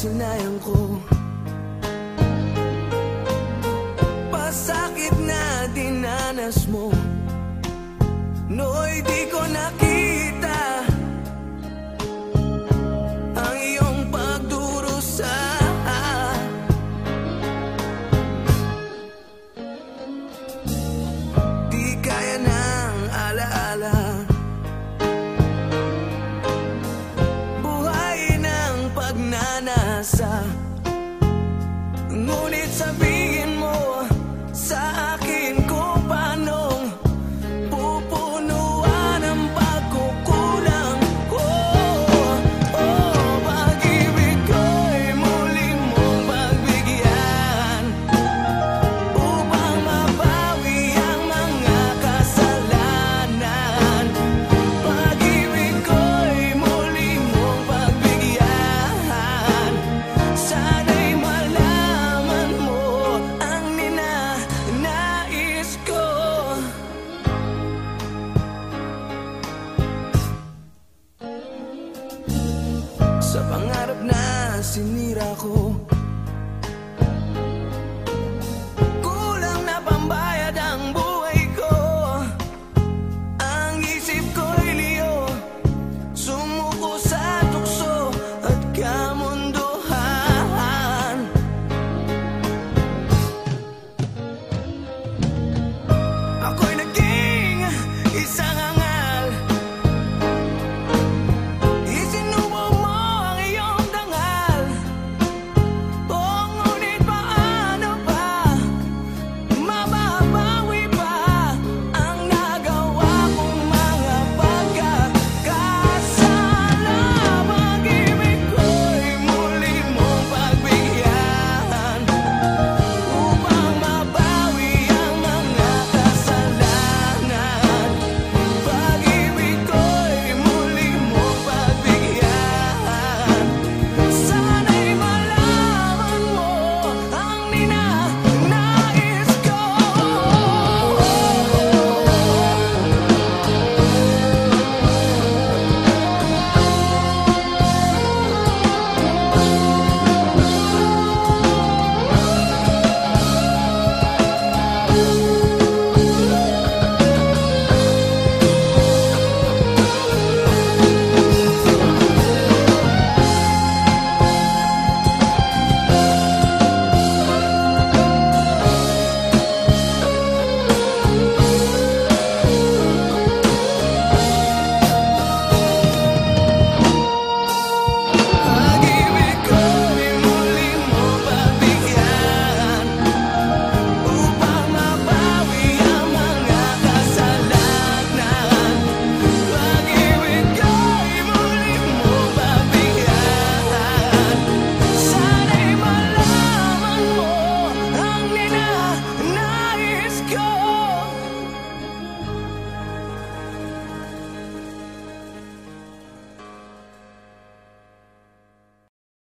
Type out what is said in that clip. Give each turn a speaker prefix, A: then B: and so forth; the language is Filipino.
A: nakasanayan ko Pasakit na dinanas mo. Nooy di ko nakita. pag-asa Ngunit sabi Pangarap na sinira ko.